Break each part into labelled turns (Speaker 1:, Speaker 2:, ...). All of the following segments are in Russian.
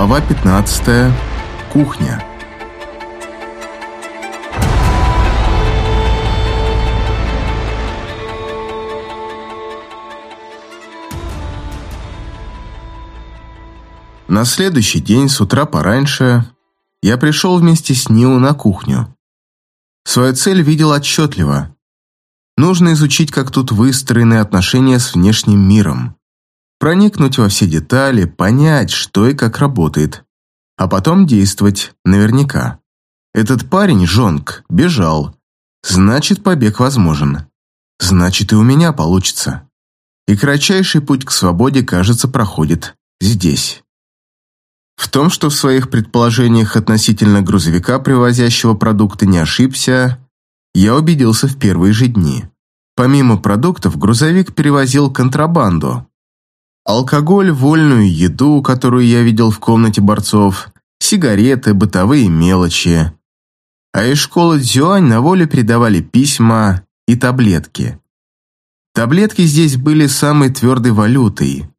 Speaker 1: Глава 15. Кухня. На следующий день с утра пораньше я пришел вместе с Нио на кухню. Свою цель видел отчетливо. Нужно изучить, как тут выстроены отношения с внешним миром. Проникнуть во все детали, понять, что и как работает. А потом действовать наверняка. Этот парень, Жонг, бежал. Значит, побег возможен. Значит, и у меня получится. И кратчайший путь к свободе, кажется, проходит здесь. В том, что в своих предположениях относительно грузовика, привозящего продукты, не ошибся, я убедился в первые же дни. Помимо продуктов, грузовик перевозил контрабанду. Алкоголь, вольную еду, которую я видел в комнате борцов, сигареты, бытовые мелочи. А из школы Дзюань на волю передавали письма и таблетки. Таблетки здесь были самой твердой валютой.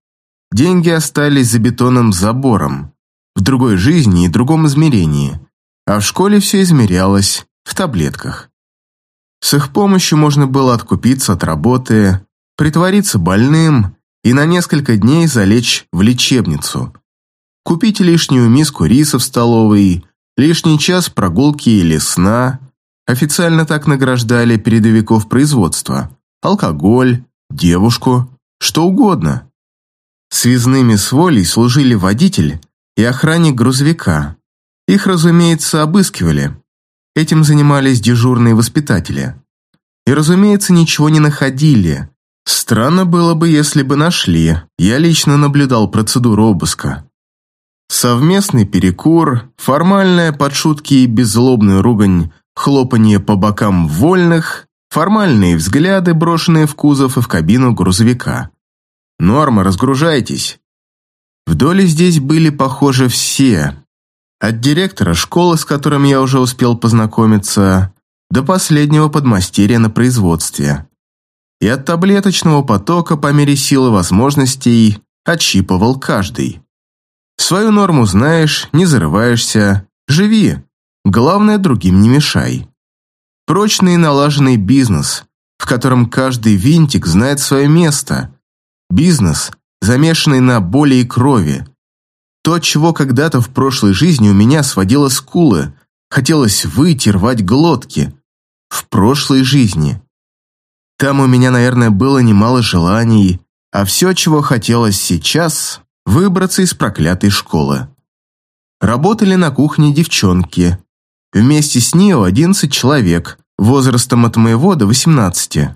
Speaker 1: Деньги остались за бетонным забором в другой жизни и другом измерении, а в школе все измерялось в таблетках. С их помощью можно было откупиться от работы, притвориться больным и на несколько дней залечь в лечебницу, купить лишнюю миску риса в столовой, лишний час прогулки или сна. Официально так награждали передовиков производства. Алкоголь, девушку, что угодно. Связными с волей служили водитель и охранник грузовика. Их, разумеется, обыскивали. Этим занимались дежурные воспитатели. И, разумеется, ничего не находили. Странно было бы, если бы нашли. Я лично наблюдал процедуру обыска. Совместный перекур, формальная под шутки и беззлобную ругань, хлопанье по бокам вольных, формальные взгляды, брошенные в кузов и в кабину грузовика. «Норма, разгружайтесь!» В доле здесь были похожи все. От директора школы, с которым я уже успел познакомиться, до последнего подмастерья на производстве. И от таблеточного потока по мере силы возможностей отщипывал каждый. Свою норму знаешь, не зарываешься, живи. Главное, другим не мешай. Прочный и налаженный бизнес, в котором каждый винтик знает свое место. Бизнес, замешанный на боли и крови. То, чего когда-то в прошлой жизни у меня сводило скулы, хотелось выйти, рвать глотки. В прошлой жизни. Там у меня, наверное, было немало желаний, а все, чего хотелось сейчас, выбраться из проклятой школы. Работали на кухне девчонки. Вместе с Нио 11 человек, возрастом от моего до 18.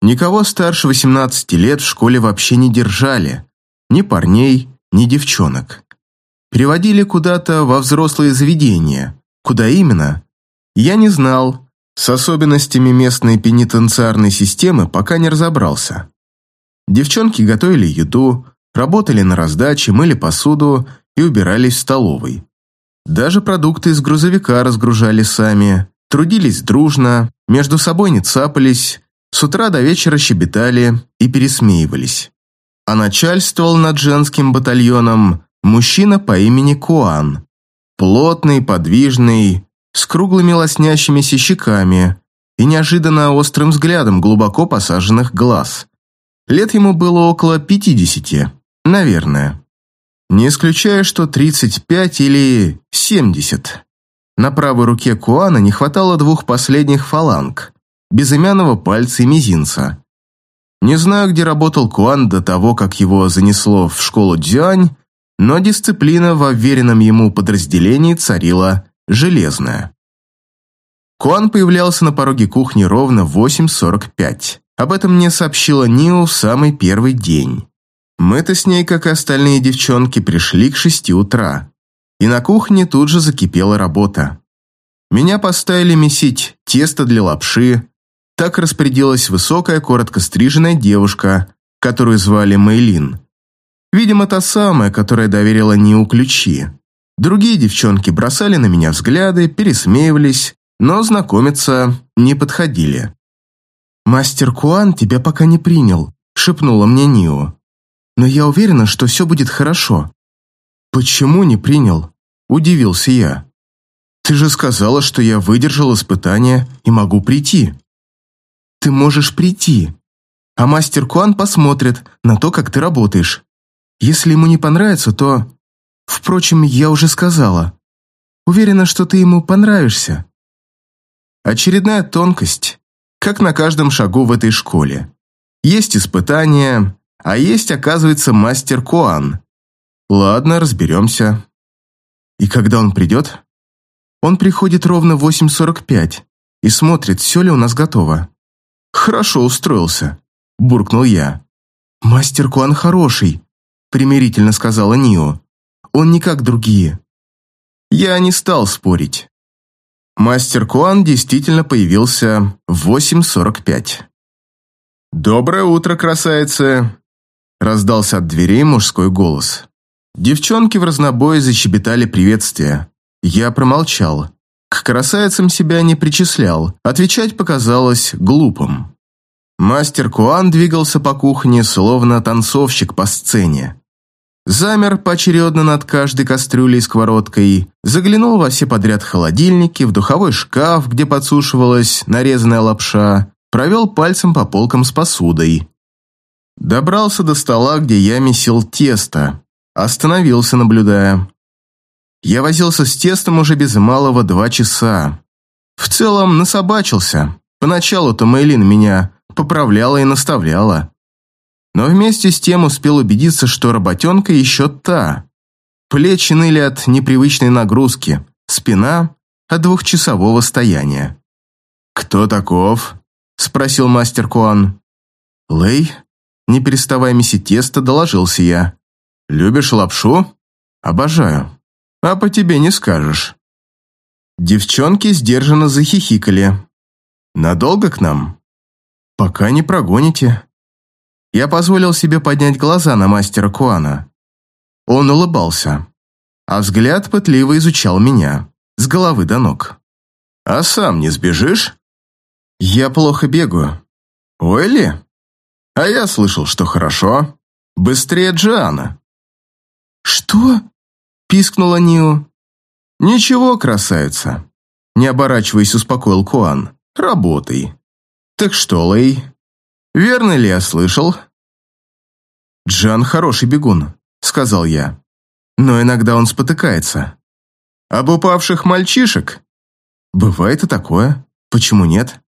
Speaker 1: Никого старше 18 лет в школе вообще не держали. Ни парней, ни девчонок. Переводили куда-то во взрослые заведения. Куда именно? Я не знал. С особенностями местной пенитенциарной системы пока не разобрался. Девчонки готовили еду, работали на раздаче, мыли посуду и убирались в столовой. Даже продукты из грузовика разгружали сами, трудились дружно, между собой не цапались, с утра до вечера щебетали и пересмеивались. А начальствовал над женским батальоном мужчина по имени Куан. Плотный, подвижный, с круглыми лоснящимися щеками и неожиданно острым взглядом глубоко посаженных глаз. Лет ему было около пятидесяти, наверное. Не исключая, что тридцать пять или семьдесят. На правой руке Куана не хватало двух последних фаланг безымянного пальца и мизинца. Не знаю, где работал Куан до того, как его занесло в школу Дзюань, но дисциплина в уверенном ему подразделении царила железная. Куан появлялся на пороге кухни ровно в 8.45. Об этом мне сообщила Нио в самый первый день. Мы-то с ней, как и остальные девчонки, пришли к шести утра. И на кухне тут же закипела работа. Меня поставили месить тесто для лапши, так распорядилась высокая, коротко стриженная девушка, которую звали Мейлин. Видимо, та самая, которая доверила Ниу ключи. Другие девчонки бросали на меня взгляды, пересмеивались, но знакомиться не подходили. «Мастер Куан тебя пока не принял», — шепнула мне Нио. «Но я уверена, что все будет хорошо». «Почему не принял?» – удивился я. «Ты же сказала, что я выдержал испытание и могу прийти». «Ты можешь прийти, а мастер Куан посмотрит на то, как ты работаешь. Если ему не понравится, то... Впрочем, я уже сказала. Уверена, что ты ему понравишься». Очередная тонкость, как на каждом шагу в этой школе. Есть испытания, а есть, оказывается, мастер Куан. Ладно, разберемся. И когда он придет? Он приходит ровно в 8.45 и смотрит, все ли у нас готово. Хорошо устроился, буркнул я. Мастер Куан хороший, примирительно сказала Нио. Он не как другие. Я не стал спорить. Мастер Куан действительно появился в 8.45. «Доброе утро, красавица!» Раздался от дверей мужской голос. Девчонки в разнобой защебетали приветствия. Я промолчал. К красавицам себя не причислял, отвечать показалось глупым. Мастер Куан двигался по кухне, словно танцовщик по сцене. Замер поочередно над каждой кастрюлей и сковородкой, заглянул во все подряд холодильники, в духовой шкаф, где подсушивалась нарезанная лапша, провел пальцем по полкам с посудой. Добрался до стола, где я месил тесто, остановился, наблюдая. Я возился с тестом уже без малого два часа. В целом насобачился. Поначалу-то Мэйлин меня поправляла и наставляла. Но вместе с тем успел убедиться, что работенка еще та. Плечи ныли от непривычной нагрузки, спина от двухчасового стояния. «Кто таков?» – спросил мастер Куан. «Лэй?» – не переставая месить тесто, доложился я. «Любишь лапшу?» «Обожаю. А по тебе не скажешь». Девчонки сдержанно захихикали. «Надолго к нам?» «Пока не прогоните». Я позволил себе поднять глаза на мастера Куана. Он улыбался, а взгляд пытливо изучал меня, с головы до ног. «А сам не сбежишь?» «Я плохо бегаю». «Ой ли? А я слышал, что хорошо. Быстрее Джиана».
Speaker 2: «Что?» – пискнула Нио.
Speaker 1: «Ничего, красавица». Не оборачиваясь, успокоил Куан. «Работай». «Так что, Лэй, верно ли я слышал?» «Джан хороший бегун», – сказал я. «Но иногда он спотыкается». «Об упавших мальчишек?» «Бывает и такое. Почему нет?»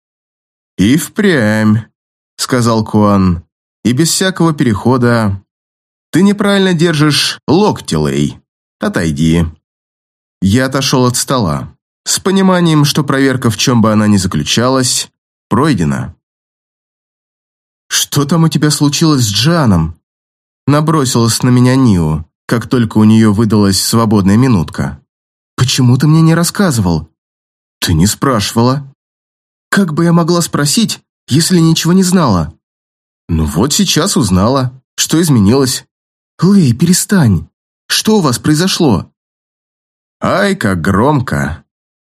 Speaker 1: «И впрямь», — сказал Куан, и без всякого перехода. «Ты неправильно держишь локти, Лей. Отойди». Я отошел от стола, с пониманием, что проверка, в чем бы она ни заключалась, пройдена. «Что там у тебя случилось с Джаном?» Набросилась на меня Нио, как только у нее выдалась свободная минутка. «Почему ты мне не рассказывал?» «Ты не спрашивала», как бы я могла спросить, если ничего не знала? Ну вот сейчас узнала. Что изменилось? Лэй, перестань. Что у вас произошло? Ай, как громко.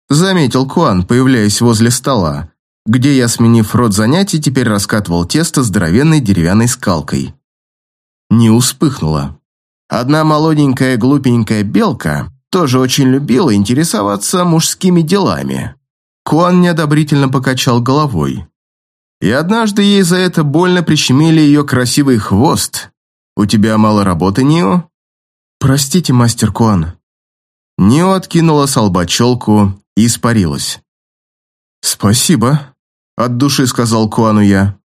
Speaker 1: Заметил Куан, появляясь возле стола, где я, сменив род занятий, теперь раскатывал тесто здоровенной деревянной скалкой. Не успыхнула. Одна молоденькая глупенькая белка тоже очень любила интересоваться мужскими делами. Куан неодобрительно покачал головой. И однажды ей за это больно прищемили ее красивый хвост. У тебя мало работы, Нио? Простите, мастер Куан. Нио откинула с и испарилась. Спасибо, от души сказал Куану я.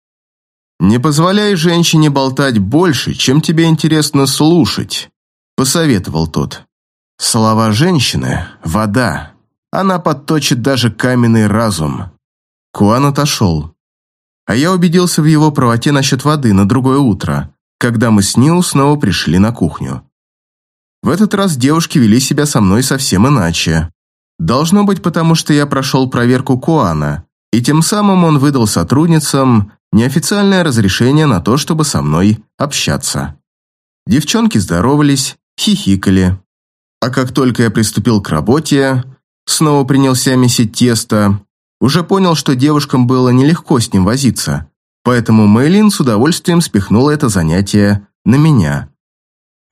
Speaker 1: Не позволяй женщине болтать больше, чем тебе интересно слушать, посоветовал тот. Слова женщины – вода. Она подточит даже каменный разум. Куан отошел. А я убедился в его правоте насчет воды на другое утро, когда мы с Нил снова пришли на кухню. В этот раз девушки вели себя со мной совсем иначе. Должно быть, потому что я прошел проверку Куана, и тем самым он выдал сотрудницам неофициальное разрешение на то, чтобы со мной общаться. Девчонки здоровались, хихикали. А как только я приступил к работе, Снова принялся месить тесто. Уже понял, что девушкам было нелегко с ним возиться, поэтому Мэйлин с удовольствием спихнула это занятие на меня.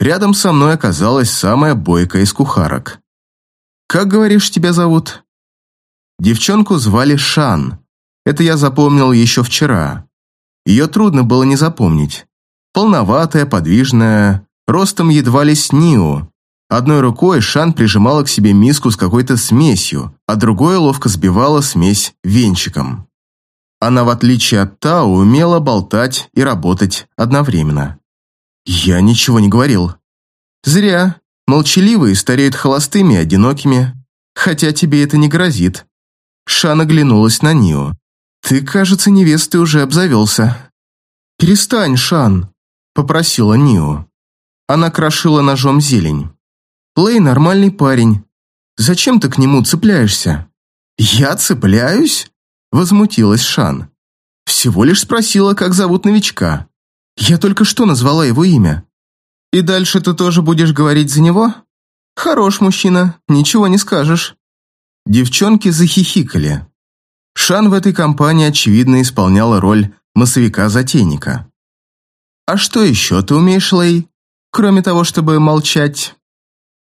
Speaker 1: Рядом со мной оказалась самая бойкая из кухарок. «Как, говоришь, тебя зовут?» Девчонку звали Шан. Это я запомнил еще вчера. Ее трудно было не запомнить. Полноватая, подвижная, ростом едва ли с Нио. Одной рукой Шан прижимала к себе миску с какой-то смесью, а другой ловко сбивала смесь венчиком. Она, в отличие от Тао, умела болтать и работать одновременно. Я ничего не говорил. Зря. Молчаливые стареют холостыми и одинокими. Хотя тебе это не грозит. Шан оглянулась на Нио. «Ты, кажется, невестой уже обзавелся». «Перестань, Шан», — попросила Нио. Она крошила ножом зелень. «Лэй нормальный парень. Зачем ты к нему цепляешься?» «Я цепляюсь?» — возмутилась Шан. «Всего лишь спросила, как зовут новичка. Я только что назвала его имя. И дальше ты тоже будешь говорить за него? Хорош мужчина, ничего не скажешь». Девчонки захихикали. Шан в этой компании, очевидно, исполняла роль массовика-затейника. «А что еще ты умеешь, Лэй, кроме того, чтобы молчать?»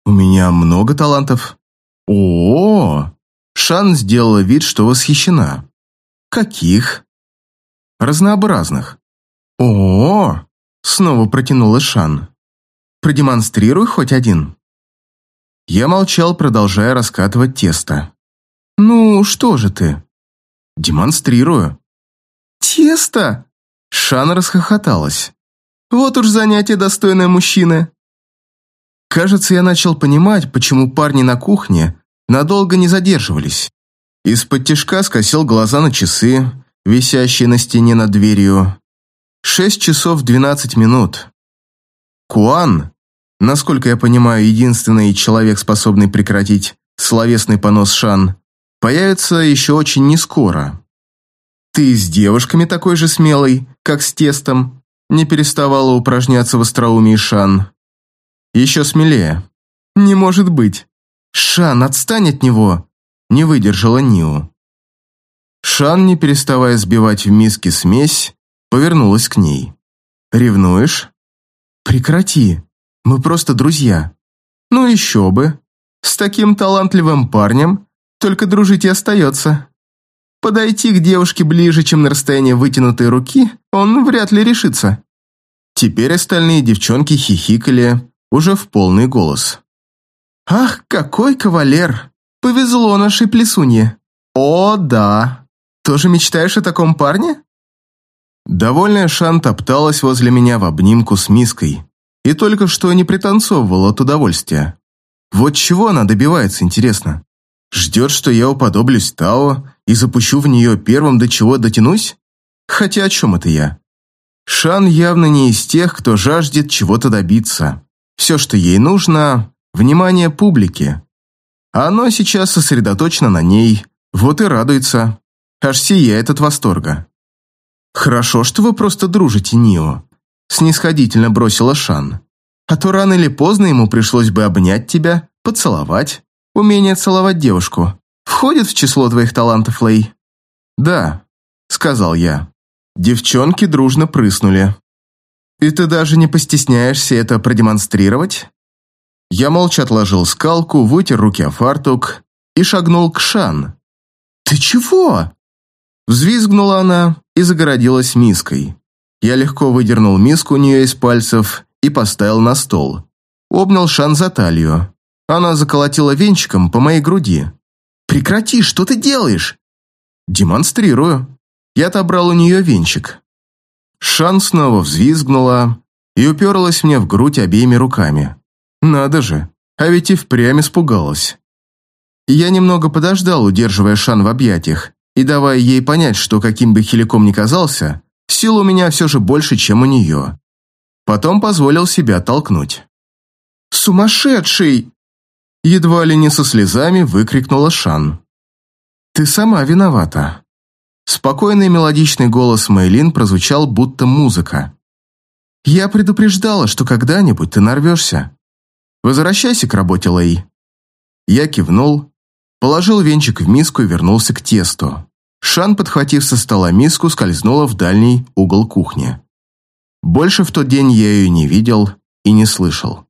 Speaker 1: «У меня много талантов». «О-о-о!» Шан сделала вид, что восхищена. «Каких?» «Разнообразных». «О-о-о!» Снова протянула Шан. «Продемонстрируй хоть один». Я молчал, продолжая раскатывать тесто. «Ну, что же ты?» «Демонстрирую». «Тесто?» Шан расхохоталась. «Вот уж занятие достойное мужчины». Кажется, я начал понимать, почему парни на кухне надолго не задерживались. Из-под тишка скосил глаза на часы, висящие на стене над дверью. Шесть часов двенадцать минут. Куан, насколько я понимаю, единственный человек, способный прекратить словесный понос Шан, появится еще очень нескоро. Ты с девушками такой же смелый, как с тестом, не переставала упражняться в остроумии Шан. Еще смелее. Не может быть. Шан, отстань от него, не выдержала Ниу. Шан, не переставая сбивать в миске смесь, повернулась к ней. «Ревнуешь?» «Прекрати, мы просто друзья». «Ну еще бы. С таким талантливым парнем только дружить и остается. Подойти к девушке ближе, чем на расстояние вытянутой руки, он вряд ли решится. Теперь остальные девчонки хихикали уже в полный голос. «Ах, какой кавалер! Повезло нашей плесунье! О, да! Тоже мечтаешь о таком парне?» Довольная Шан топталась возле меня в обнимку с миской и только что не пританцовывала от удовольствия. Вот чего она добивается, интересно? Ждет, что я уподоблюсь Тао и запущу в нее первым, до чего дотянусь? Хотя о чем это я? Шан явно не из тех, кто жаждет чего-то добиться. Все, что ей нужно – внимание публики. А оно сейчас сосредоточено на ней, вот и радуется. Аж сияет от восторга. «Хорошо, что вы просто дружите, Нио», – снисходительно бросила Шан. «А то рано или поздно ему пришлось бы обнять тебя, поцеловать, Умение целовать девушку входит в число твоих талантов, Лей?» «Да», — сказал я. Девчонки дружно прыснули. «И ты даже не постесняешься это продемонстрировать?» Я молча отложил скалку, вытер руки о фартук и шагнул к Шан. «Ты чего?» Взвизгнула она и загородилась миской. Я легко выдернул миску у нее из пальцев и поставил на стол. Обнял Шан за талию. Она заколотила венчиком по моей груди. «Прекрати, что ты делаешь?» «Демонстрирую». Я отобрал у нее венчик. Шан снова взвизгнула и уперлась мне в грудь обеими руками. Надо же, а ведь и впрямь испугалась. Я немного подождал, удерживая Шан в объятиях, и давая ей понять, что каким бы хиликом ни казался, сил у меня все же больше, чем у нее. Потом позволил себя толкнуть. «Сумасшедший!» Едва ли не со слезами выкрикнула Шан. «Ты сама виновата». Спокойный мелодичный голос Мэйлин прозвучал будто музыка. «Я предупреждала, что когда-нибудь ты нарвешься. Возвращайся к работе, Лэй». Я кивнул, положил венчик в миску и вернулся к тесту. Шан, подхватив со стола миску, скользнула в дальний угол кухни. Больше в тот день я ее не видел и не слышал.